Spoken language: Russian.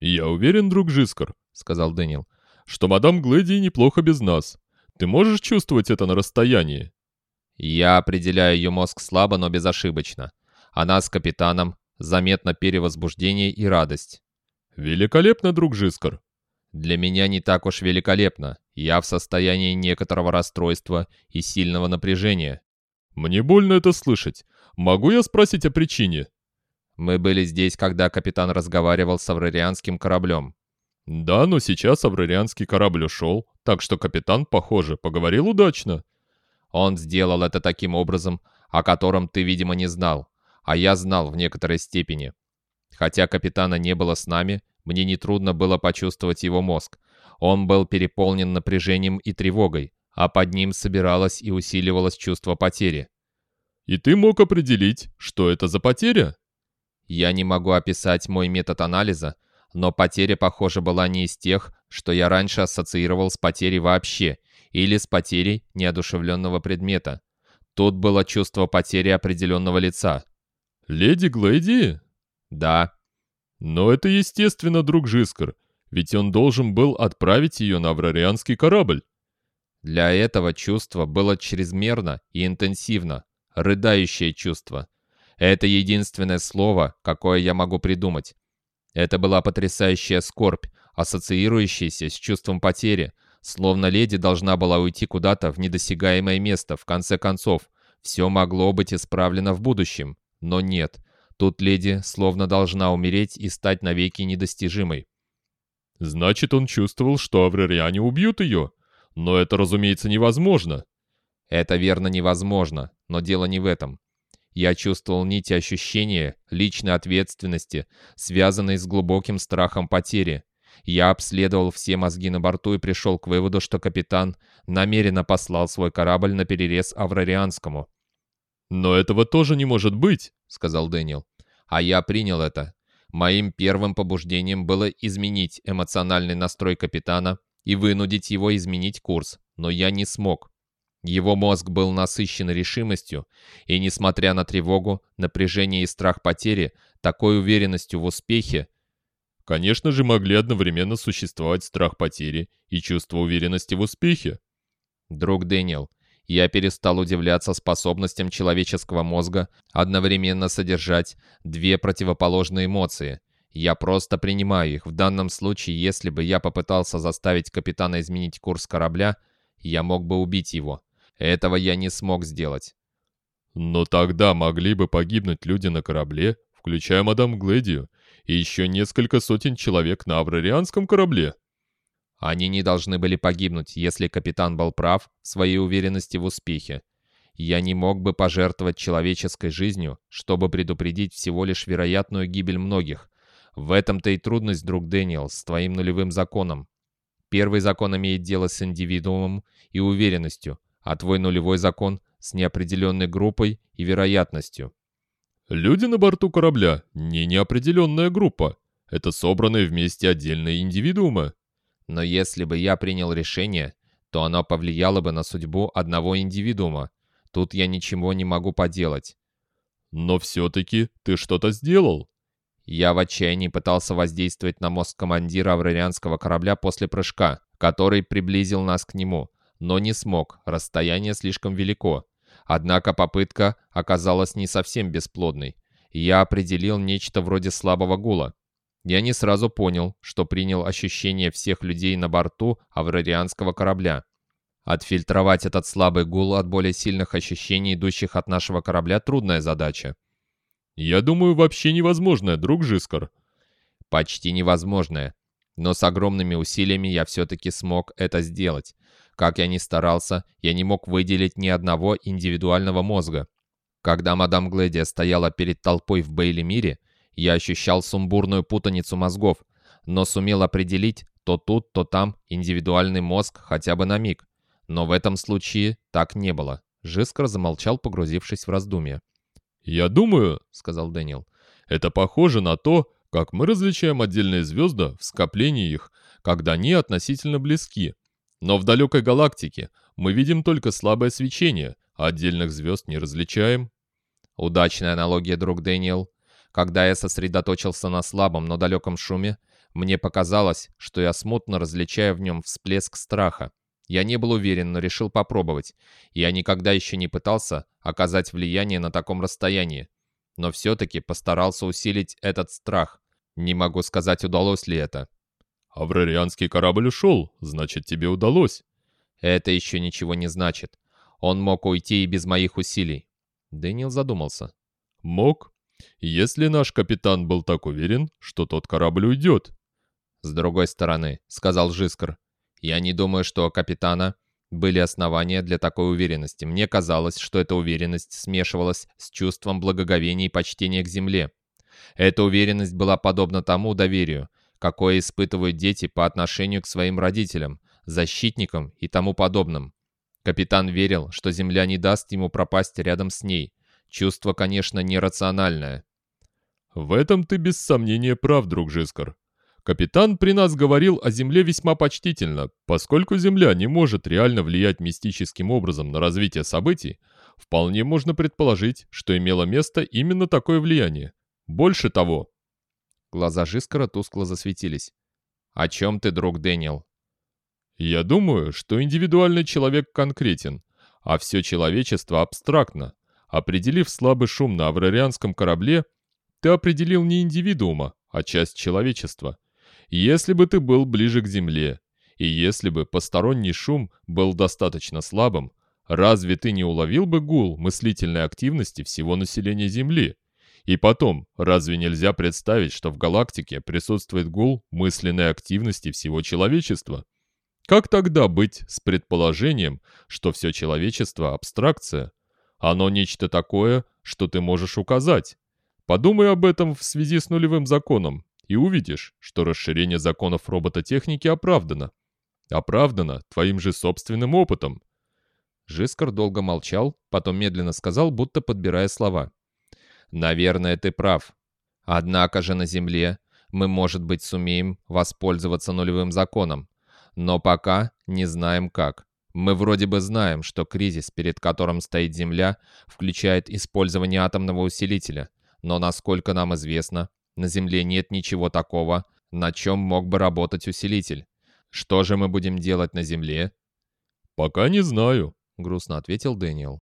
«Я уверен, друг Жискар», — сказал Дэниел, «что мадам Глэди неплохо без нас. Ты можешь чувствовать это на расстоянии?» Я определяю ее мозг слабо, но безошибочно. Она с капитаном, заметно перевозбуждение и радость. «Великолепно, друг Жискар!» «Для меня не так уж великолепно. Я в состоянии некоторого расстройства и сильного напряжения». «Мне больно это слышать. Могу я спросить о причине?» «Мы были здесь, когда капитан разговаривал с аврарианским кораблем». «Да, но сейчас аврарианский корабль ушел, так что капитан, похоже, поговорил удачно». «Он сделал это таким образом, о котором ты, видимо, не знал, а я знал в некоторой степени. Хотя капитана не было с нами, мне нетрудно было почувствовать его мозг. Он был переполнен напряжением и тревогой, а под ним собиралось и усиливалось чувство потери. «И ты мог определить, что это за потеря?» Я не могу описать мой метод анализа, но потеря, похоже, была не из тех, что я раньше ассоциировал с потерей вообще, или с потерей неодушевленного предмета. Тут было чувство потери определенного лица. «Леди Глэди?» «Да». «Но это естественно, друг Жискар, ведь он должен был отправить ее на аврарианский корабль». Для этого чувство было чрезмерно и интенсивно, рыдающее чувство. Это единственное слово, какое я могу придумать. Это была потрясающая скорбь, ассоциирующаяся с чувством потери, словно леди должна была уйти куда-то в недосягаемое место, в конце концов. Все могло быть исправлено в будущем, но нет. Тут леди словно должна умереть и стать навеки недостижимой. Значит, он чувствовал, что аврариане убьют ее. Но это, разумеется, невозможно. Это верно невозможно, но дело не в этом. Я чувствовал нити ощущения личной ответственности, связанной с глубоким страхом потери. Я обследовал все мозги на борту и пришел к выводу, что капитан намеренно послал свой корабль на перерез Аврарианскому. «Но этого тоже не может быть», — сказал Дэниел. «А я принял это. Моим первым побуждением было изменить эмоциональный настрой капитана и вынудить его изменить курс, но я не смог. Его мозг был насыщен решимостью, и, несмотря на тревогу, напряжение и страх потери, такой уверенностью в успехе, конечно же, могли одновременно существовать страх потери и чувство уверенности в успехе. Друг Дэниел, я перестал удивляться способностям человеческого мозга одновременно содержать две противоположные эмоции. Я просто принимаю их. В данном случае, если бы я попытался заставить капитана изменить курс корабля, я мог бы убить его. Этого я не смог сделать. Но тогда могли бы погибнуть люди на корабле, включая мадам Гледию, и еще несколько сотен человек на аврарианском корабле. Они не должны были погибнуть, если капитан был прав в своей уверенности в успехе. Я не мог бы пожертвовать человеческой жизнью, чтобы предупредить всего лишь вероятную гибель многих. В этом-то и трудность, друг Дэниел, с твоим нулевым законом. Первый закон имеет дело с индивидуумом и уверенностью, а твой нулевой закон с неопределенной группой и вероятностью. Люди на борту корабля не неопределенная группа. Это собранные вместе отдельные индивидуумы. Но если бы я принял решение, то оно повлияло бы на судьбу одного индивидуума. Тут я ничего не могу поделать. Но все-таки ты что-то сделал. Я в отчаянии пытался воздействовать на мозг командира аврарианского корабля после прыжка, который приблизил нас к нему, но не смог, расстояние слишком велико. Однако попытка оказалась не совсем бесплодной. Я определил нечто вроде слабого гула. Я не сразу понял, что принял ощущение всех людей на борту аврарианского корабля. Отфильтровать этот слабый гул от более сильных ощущений, идущих от нашего корабля, трудная задача. «Я думаю, вообще невозможное, друг Жискар». «Почти невозможное. Но с огромными усилиями я все-таки смог это сделать. Как я ни старался, я не мог выделить ни одного индивидуального мозга. Когда мадам Гледия стояла перед толпой в Бейли-мире, я ощущал сумбурную путаницу мозгов, но сумел определить то тут, то там индивидуальный мозг хотя бы на миг. Но в этом случае так не было. Жискар замолчал, погрузившись в раздумье. «Я думаю», — сказал Дэниел, — «это похоже на то, как мы различаем отдельные звезды в скоплении их, когда они относительно близки. Но в далекой галактике мы видим только слабое свечение, а отдельных звезд не различаем». «Удачная аналогия, друг Дэниел. Когда я сосредоточился на слабом, но далеком шуме, мне показалось, что я смутно различаю в нем всплеск страха. Я не был уверен, но решил попробовать. Я никогда еще не пытался оказать влияние на таком расстоянии. Но все-таки постарался усилить этот страх. Не могу сказать, удалось ли это. «Аврарианский корабль ушел, значит, тебе удалось». Это еще ничего не значит. Он мог уйти и без моих усилий. Дэниел задумался. «Мог? Если наш капитан был так уверен, что тот корабль уйдет». «С другой стороны», — сказал Жискар, — «я не думаю, что капитана были основания для такой уверенности. Мне казалось, что эта уверенность смешивалась с чувством благоговения и почтения к земле. Эта уверенность была подобна тому доверию, какое испытывают дети по отношению к своим родителям, защитникам и тому подобным. Капитан верил, что земля не даст ему пропасть рядом с ней. Чувство, конечно, нерациональное. «В этом ты без сомнения прав, друг Жискар. Капитан при нас говорил о Земле весьма почтительно, поскольку Земля не может реально влиять мистическим образом на развитие событий, вполне можно предположить, что имело место именно такое влияние. Больше того...» Глаза Жискара тускло засветились. «О чем ты, друг Дэниел?» Я думаю, что индивидуальный человек конкретен, а все человечество абстрактно. Определив слабый шум на аврарианском корабле, ты определил не индивидуума, а часть человечества. Если бы ты был ближе к Земле, и если бы посторонний шум был достаточно слабым, разве ты не уловил бы гул мыслительной активности всего населения Земли? И потом, разве нельзя представить, что в галактике присутствует гул мысленной активности всего человечества? Как тогда быть с предположением, что все человечество – абстракция? Оно нечто такое, что ты можешь указать. Подумай об этом в связи с нулевым законом, и увидишь, что расширение законов робототехники оправдано. Оправдано твоим же собственным опытом. Жискар долго молчал, потом медленно сказал, будто подбирая слова. «Наверное, ты прав. Однако же на Земле мы, может быть, сумеем воспользоваться нулевым законом. Но пока не знаем как. Мы вроде бы знаем, что кризис, перед которым стоит Земля, включает использование атомного усилителя. Но насколько нам известно, на Земле нет ничего такого, на чем мог бы работать усилитель. Что же мы будем делать на Земле? «Пока не знаю», — грустно ответил Дэниел.